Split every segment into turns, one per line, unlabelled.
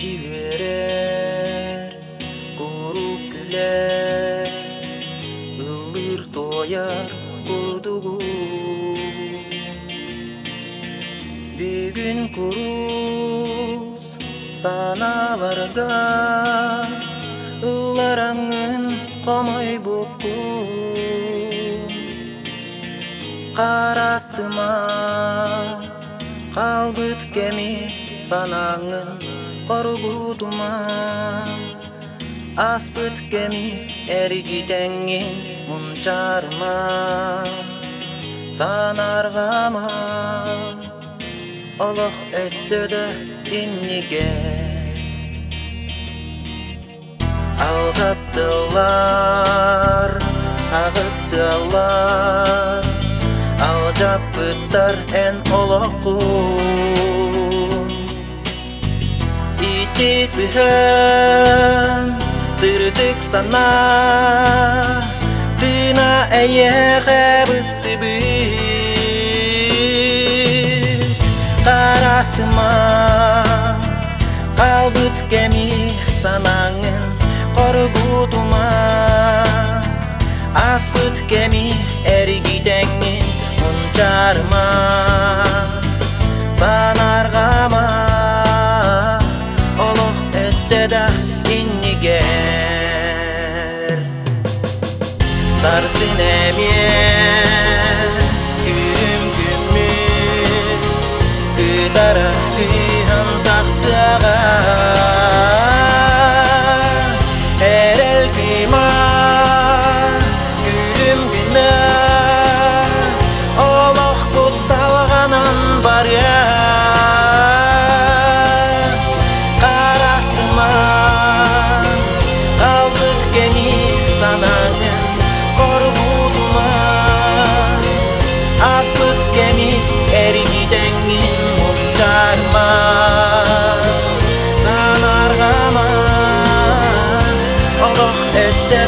жиберер куруп күлер ылдыр тояр курдугу бүгүн куруз саналарга ыллараңын комой буку карастыма калбыт кеми санаңын коргутума аспыт кеми эргитеңин мунчарыма санаргама олох өссөдө инниге алгастылар кагыстылар ал жаппыттар эн олокун kisihan sirdik sana. Dina eye khabistibi qarastima qalbit kemi sanangin qorgutuma asbit kemi erigidengin uncharma sana иннигер сарсынемие күрүм күмү кытара кыйхан таксага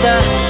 together.